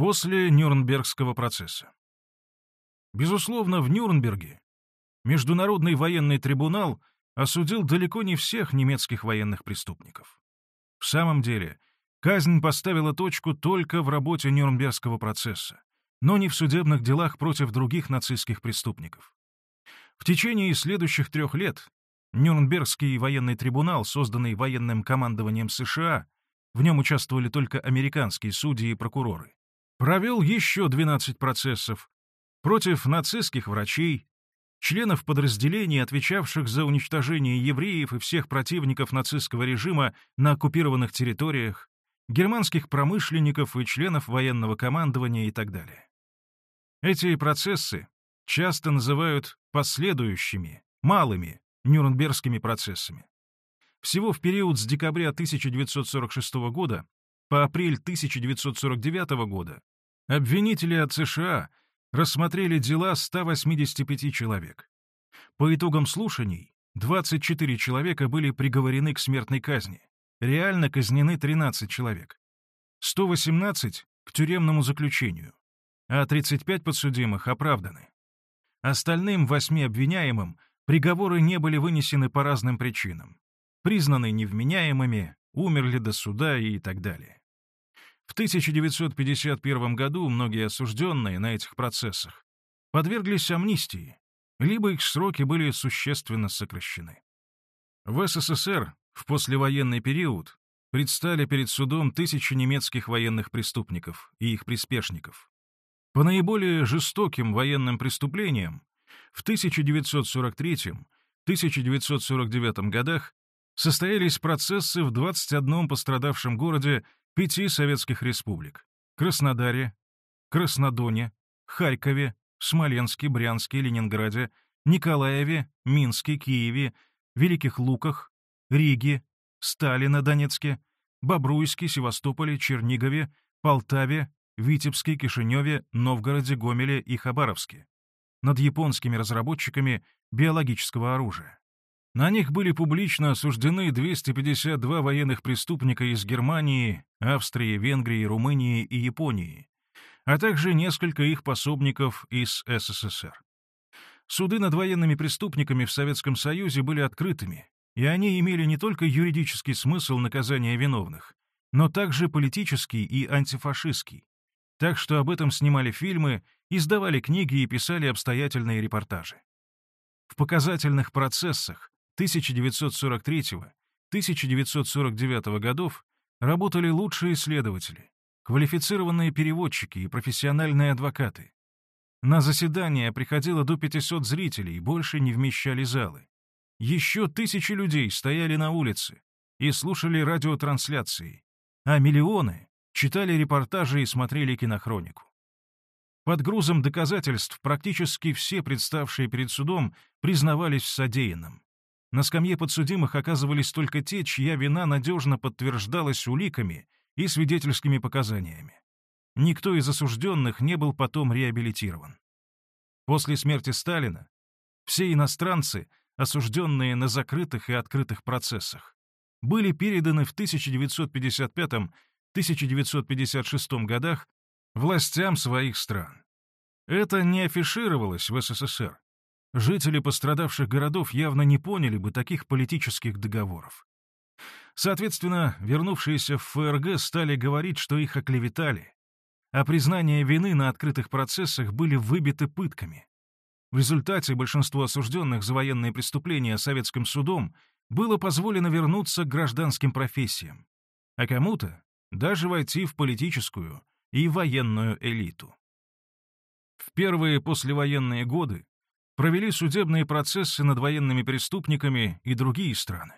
После Нюрнбергского процесса. Безусловно, в Нюрнберге Международный военный трибунал осудил далеко не всех немецких военных преступников. В самом деле, казнь поставила точку только в работе Нюрнбергского процесса, но не в судебных делах против других нацистских преступников. В течение следующих трех лет Нюрнбергский военный трибунал, созданный военным командованием США, в нем участвовали только американские судьи и прокуроры, провел еще 12 процессов против нацистских врачей, членов подразделений, отвечавших за уничтожение евреев и всех противников нацистского режима на оккупированных территориях, германских промышленников и членов военного командования и так далее. Эти процессы часто называют последующими, малыми Нюрнбергскими процессами. Всего в период с декабря 1946 года по апрель 1949 года обвинители от США рассмотрели дела 185 человек. По итогам слушаний 24 человека были приговорены к смертной казни, реально казнены 13 человек, 118 — к тюремному заключению, а 35 подсудимых оправданы. Остальным восьми обвиняемым приговоры не были вынесены по разным причинам признаны невменяемыми, умерли до суда и так далее. В 1951 году многие осужденные на этих процессах подверглись амнистии, либо их сроки были существенно сокращены. В СССР в послевоенный период предстали перед судом тысячи немецких военных преступников и их приспешников. По наиболее жестоким военным преступлениям в 1943-1949 годах состоялись процессы в 21 пострадавшем городе пяти советских республик — Краснодаре, Краснодоне, Харькове, Смоленске, Брянске, Ленинграде, Николаеве, Минске, Киеве, Великих Луках, Риге, Сталино, Донецке, Бобруйске, Севастополе, Чернигове, Полтаве, Витебске, Кишиневе, Новгороде, Гомеле и Хабаровске над японскими разработчиками биологического оружия. На них были публично осуждены 252 военных преступника из Германии, Австрии, Венгрии, Румынии и Японии, а также несколько их пособников из СССР. Суды над военными преступниками в Советском Союзе были открытыми, и они имели не только юридический смысл наказания виновных, но также политический и антифашистский. Так что об этом снимали фильмы, издавали книги и писали обстоятельные репортажи. В показательных процессах 1943-1949 годов работали лучшие исследователи, квалифицированные переводчики и профессиональные адвокаты. На заседания приходило до 500 зрителей, больше не вмещали залы. Еще тысячи людей стояли на улице и слушали радиотрансляции, а миллионы читали репортажи и смотрели кинохронику. Под грузом доказательств практически все представшие перед судом признавались в содеянном. На скамье подсудимых оказывались только те, чья вина надежно подтверждалась уликами и свидетельскими показаниями. Никто из осужденных не был потом реабилитирован. После смерти Сталина все иностранцы, осужденные на закрытых и открытых процессах, были переданы в 1955-1956 годах властям своих стран. Это не афишировалось в СССР, жители пострадавших городов явно не поняли бы таких политических договоров. Соответственно, вернувшиеся в ФРГ стали говорить, что их оклеветали, а признания вины на открытых процессах были выбиты пытками. В результате большинству осужденных за военные преступления советским судом было позволено вернуться к гражданским профессиям, а кому-то даже войти в политическую и военную элиту. В первые послевоенные годы провели судебные процессы над военными преступниками и другие страны.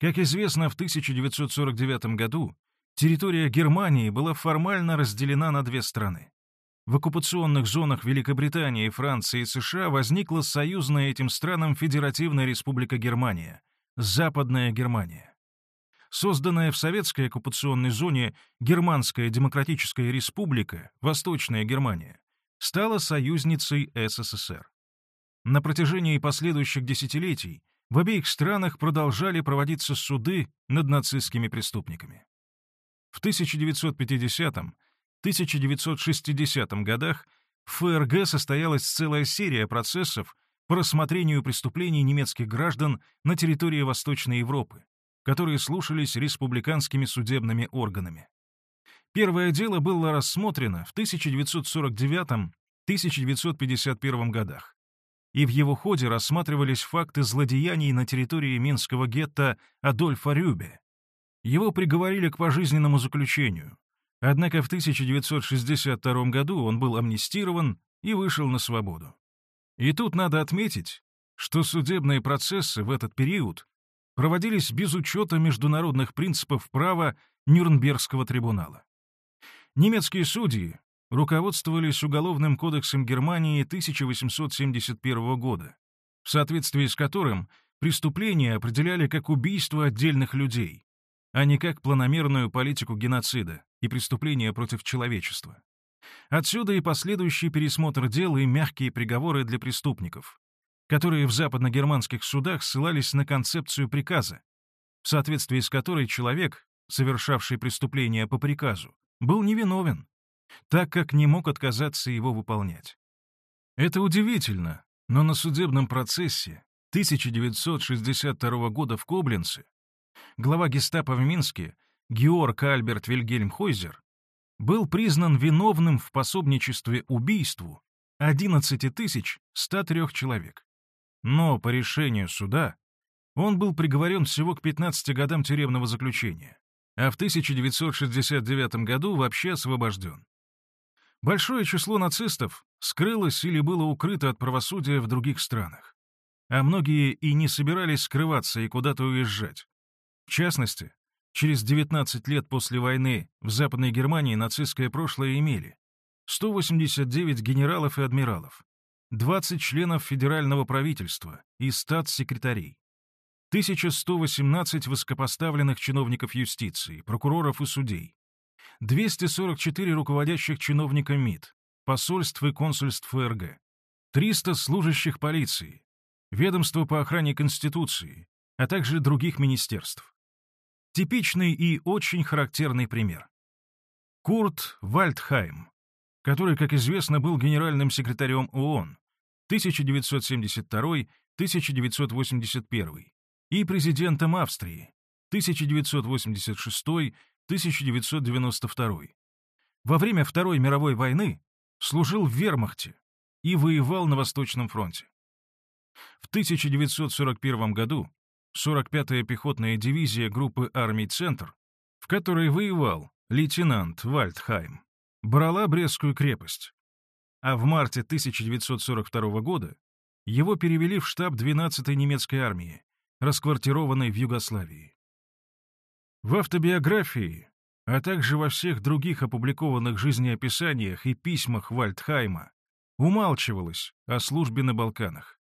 Как известно, в 1949 году территория Германии была формально разделена на две страны. В оккупационных зонах Великобритании, Франции и США возникла союзная этим странам Федеративная Республика Германия, Западная Германия. Созданная в советской оккупационной зоне Германская Демократическая Республика, Восточная Германия, стала союзницей СССР. На протяжении последующих десятилетий в обеих странах продолжали проводиться суды над нацистскими преступниками. В 1960 годах в ФРГ состоялась целая серия процессов по рассмотрению преступлений немецких граждан на территории Восточной Европы, которые слушались республиканскими судебными органами. Первое дело было рассмотрено в 1949-1951 годах, и в его ходе рассматривались факты злодеяний на территории Минского гетто Адольфа Рюбе. Его приговорили к пожизненному заключению, однако в 1962 году он был амнистирован и вышел на свободу. И тут надо отметить, что судебные процессы в этот период проводились без учета международных принципов права Нюрнбергского трибунала. Немецкие судьи руководствовались Уголовным кодексом Германии 1871 года, в соответствии с которым преступления определяли как убийство отдельных людей, а не как планомерную политику геноцида и преступления против человечества. Отсюда и последующий пересмотр дел и мягкие приговоры для преступников, которые в западногерманских судах ссылались на концепцию приказа, в соответствии с которой человек, совершавший преступление по приказу, был невиновен, так как не мог отказаться его выполнять. Это удивительно, но на судебном процессе 1962 года в Коблинце глава гестапо в Минске Георг Альберт Вильгельм Хойзер был признан виновным в пособничестве убийству 11 103 человек. Но по решению суда он был приговорен всего к 15 годам тюремного заключения, а в 1969 году вообще освобожден. Большое число нацистов скрылось или было укрыто от правосудия в других странах, а многие и не собирались скрываться и куда-то уезжать. В частности, через 19 лет после войны в Западной Германии нацистское прошлое имели. 189 генералов и адмиралов, 20 членов федерального правительства и статс-секретарей, 1118 высокопоставленных чиновников юстиции, прокуроров и судей, 244 руководящих чиновника МИД, посольств и консульств ФРГ, 300 служащих полиции, ведомства по охране Конституции, а также других министерств. Типичный и очень характерный пример. Курт Вальдхайм, который, как известно, был генеральным секретарем ООН 1972-1981 и президентом Австрии 1986-1992. Во время Второй мировой войны служил в вермахте и воевал на Восточном фронте. В 1941 году 45-я пехотная дивизия группы армий «Центр», в которой воевал лейтенант Вальдхайм, брала Брестскую крепость, а в марте 1942 года его перевели в штаб 12-й немецкой армии, расквартированной в Югославии. В автобиографии, а также во всех других опубликованных жизнеописаниях и письмах Вальдхайма умалчивалось о службе на Балканах.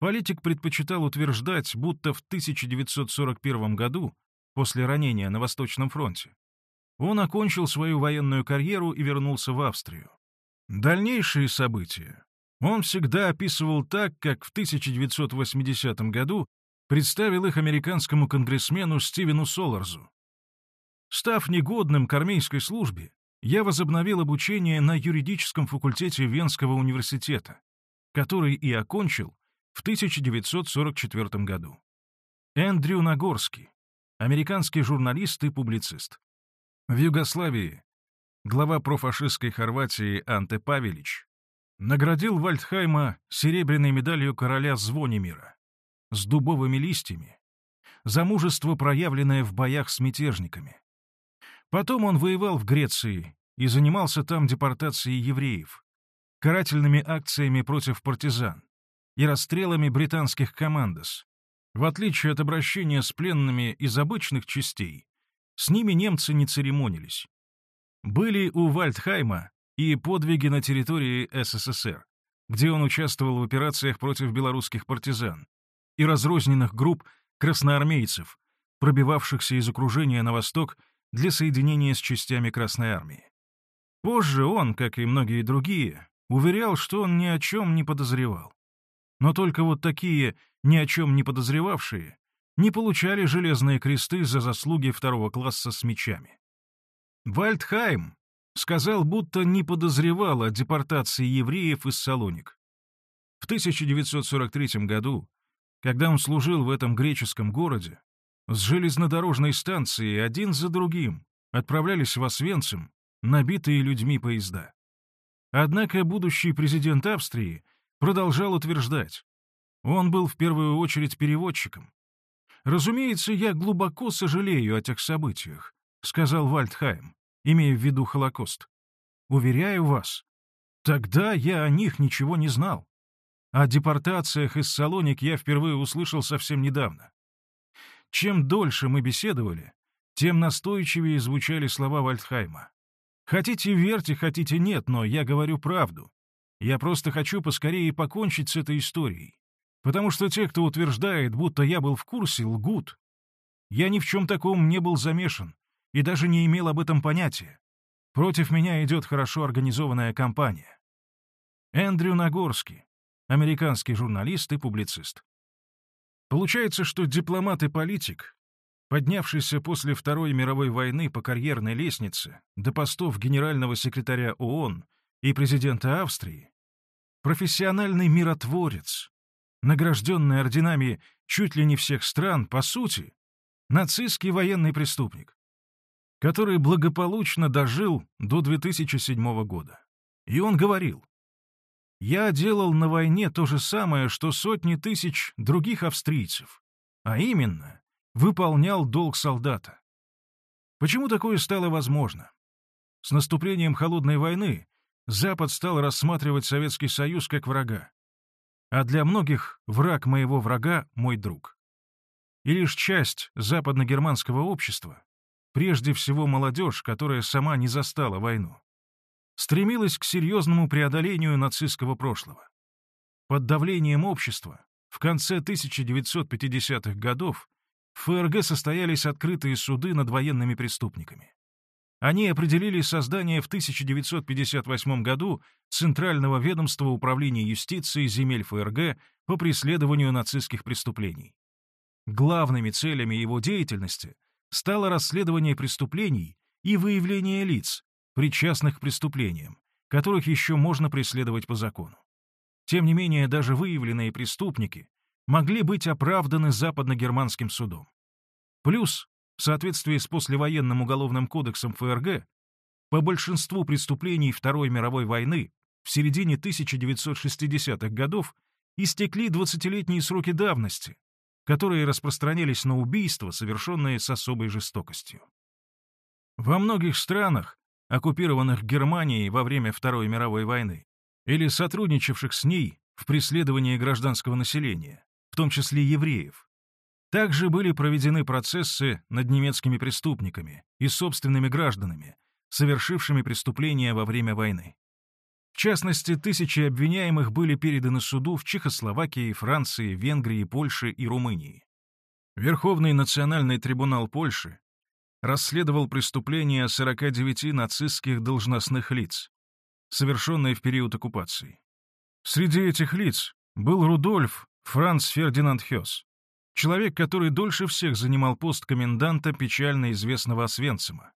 Политик предпочитал утверждать, будто в 1941 году, после ранения на Восточном фронте, он окончил свою военную карьеру и вернулся в Австрию. Дальнейшие события он всегда описывал так, как в 1980 году представил их американскому конгрессмену Стивену Соларзу. Став негодным к армейской службе, я возобновил обучение на юридическом факультете Венского университета, который и окончил в 1944 году. Эндрю Нагорский, американский журналист и публицист. В Югославии глава профашистской Хорватии Анте Павелич наградил Вальдхайма серебряной медалью короля Звонимира с дубовыми листьями за мужество, проявленное в боях с мятежниками. Потом он воевал в Греции и занимался там депортацией евреев, карательными акциями против партизан, и расстрелами британских командос. В отличие от обращения с пленными из обычных частей, с ними немцы не церемонились. Были у Вальдхайма и подвиги на территории СССР, где он участвовал в операциях против белорусских партизан и разрозненных групп красноармейцев, пробивавшихся из окружения на восток для соединения с частями Красной Армии. Позже он, как и многие другие, уверял, что он ни о чем не подозревал. Но только вот такие, ни о чем не подозревавшие, не получали железные кресты за заслуги второго класса с мечами. Вальдхайм сказал, будто не подозревал о депортации евреев из Салоник. В 1943 году, когда он служил в этом греческом городе, с железнодорожной станции один за другим отправлялись в Освенцим набитые людьми поезда. Однако будущий президент Австрии продолжал утверждать, он был в первую очередь переводчиком. «Разумеется, я глубоко сожалею о тех событиях», — сказал Вальдхайм, имея в виду Холокост. «Уверяю вас, тогда я о них ничего не знал. О депортациях из Салоник я впервые услышал совсем недавно. Чем дольше мы беседовали, тем настойчивее звучали слова Вальдхайма. Хотите верьте, хотите нет, но я говорю правду. Я просто хочу поскорее покончить с этой историей. Потому что те, кто утверждает, будто я был в курсе, лгут. Я ни в чем таком не был замешан и даже не имел об этом понятия. Против меня идет хорошо организованная кампания. Эндрю Нагорский, американский журналист и публицист. Получается, что дипломат и политик, поднявшийся после Второй мировой войны по карьерной лестнице до постов генерального секретаря ООН и президента Австрии, профессиональный миротворец, награжденный орденами чуть ли не всех стран, по сути, нацистский военный преступник, который благополучно дожил до 2007 года. И он говорил, «Я делал на войне то же самое, что сотни тысяч других австрийцев, а именно, выполнял долг солдата». Почему такое стало возможно? С наступлением Холодной войны Запад стал рассматривать Советский Союз как врага а для многих враг моего врага — мой друг. И лишь часть западногерманского общества, прежде всего молодежь, которая сама не застала войну, стремилась к серьезному преодолению нацистского прошлого. Под давлением общества в конце 1950-х годов в ФРГ состоялись открытые суды над военными преступниками. Они определили создание в 1958 году Центрального ведомства управления юстиции земель ФРГ по преследованию нацистских преступлений. Главными целями его деятельности стало расследование преступлений и выявление лиц, причастных к преступлениям, которых еще можно преследовать по закону. Тем не менее, даже выявленные преступники могли быть оправданы западногерманским судом. Плюс в соответствии с послевоенным уголовным кодексом ФРГ, по большинству преступлений Второй мировой войны в середине 1960-х годов истекли 20-летние сроки давности, которые распространялись на убийства, совершенные с особой жестокостью. Во многих странах, оккупированных Германией во время Второй мировой войны, или сотрудничавших с ней в преследовании гражданского населения, в том числе евреев, также были проведены процессы над немецкими преступниками и собственными гражданами, совершившими преступления во время войны. В частности, тысячи обвиняемых были переданы суду в Чехословакии, Франции, Венгрии, Польше и Румынии. Верховный национальный трибунал Польши расследовал преступления 49 нацистских должностных лиц, совершенные в период оккупации. Среди этих лиц был Рудольф Франц Фердинанд Хёс, Человек, который дольше всех занимал пост коменданта печально известного Освенцима.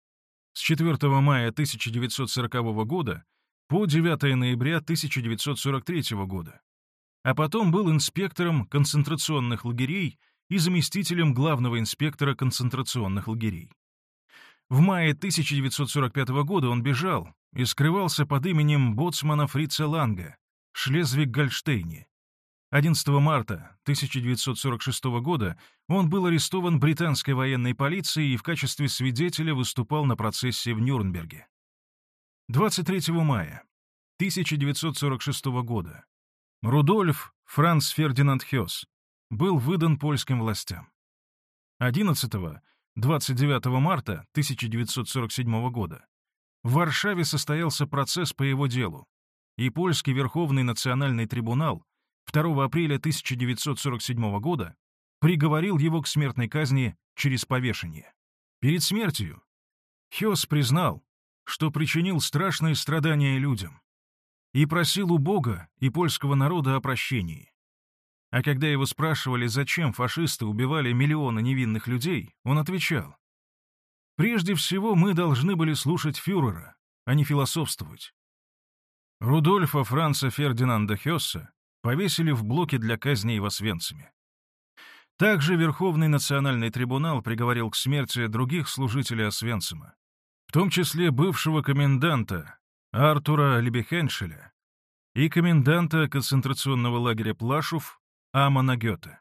С 4 мая 1940 года по 9 ноября 1943 года. А потом был инспектором концентрационных лагерей и заместителем главного инспектора концентрационных лагерей. В мае 1945 года он бежал и скрывался под именем боцмана Фрица Ланга Шлезвиг-Гольштейне, 11 марта 1946 года он был арестован британской военной полицией и в качестве свидетеля выступал на процессе в Нюрнберге. 23 мая 1946 года Рудольф Франц Фердинанд Хёс был выдан польским властям. 11-29 марта 1947 года в Варшаве состоялся процесс по его делу, и польский Верховный национальный трибунал 2 апреля 1947 года приговорил его к смертной казни через повешение. Перед смертью Хёс признал, что причинил страшные страдания людям и просил у Бога и польского народа о прощении. А когда его спрашивали, зачем фашисты убивали миллионы невинных людей, он отвечал, «Прежде всего мы должны были слушать фюрера, а не философствовать. Рудольфа Франца Фердинанда Хесса повесили в блоке для казней в Освенциме. Также Верховный национальный трибунал приговорил к смерти других служителей Освенцима, в том числе бывшего коменданта Артура Лебехеншеля и коменданта концентрационного лагеря Плашув Амана Гёте.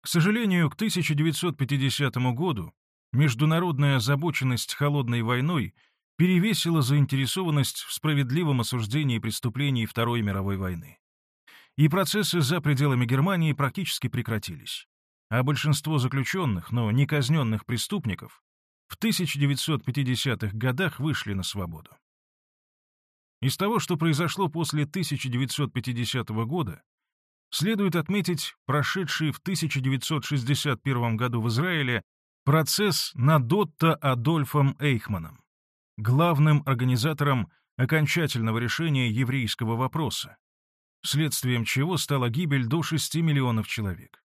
К сожалению, к 1950 году международная озабоченность холодной войной перевесила заинтересованность в справедливом осуждении преступлений Второй мировой войны. И процессы за пределами Германии практически прекратились. А большинство заключенных, но не казненных преступников в 1950-х годах вышли на свободу. Из того, что произошло после 1950 года, следует отметить прошедший в 1961 году в Израиле процесс над Отто Адольфом Эйхманом, главным организатором окончательного решения еврейского вопроса, следствием чего стала гибель до 6 миллионов человек.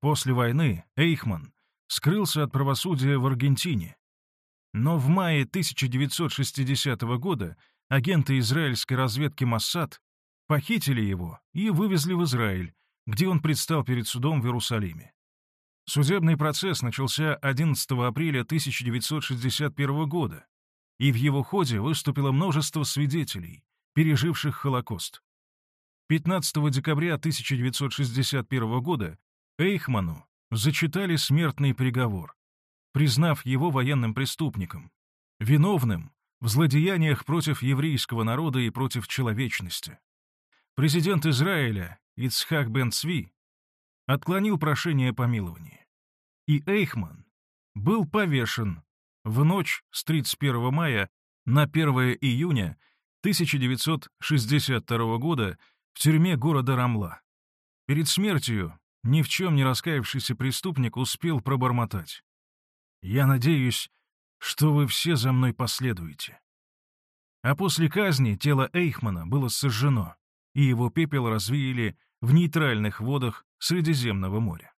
После войны Эйхман скрылся от правосудия в Аргентине, но в мае 1960 года агенты израильской разведки Моссад похитили его и вывезли в Израиль, где он предстал перед судом в Иерусалиме. Судебный процесс начался 11 апреля 1961 года, и в его ходе выступило множество свидетелей, переживших Холокост. 15 декабря 1961 года Эйхману зачитали смертный приговор, признав его военным преступником, виновным в злодеяниях против еврейского народа и против человечности. Президент Израиля Ицхак бен Цви отклонил прошение о помиловании. И Эйхман был повешен в ночь с 31 мая на 1 июня 1962 года в тюрьме города Рамла. Перед смертью ни в чем не раскаявшийся преступник успел пробормотать. «Я надеюсь, что вы все за мной последуете». А после казни тело Эйхмана было сожжено, и его пепел развеяли в нейтральных водах Средиземного моря.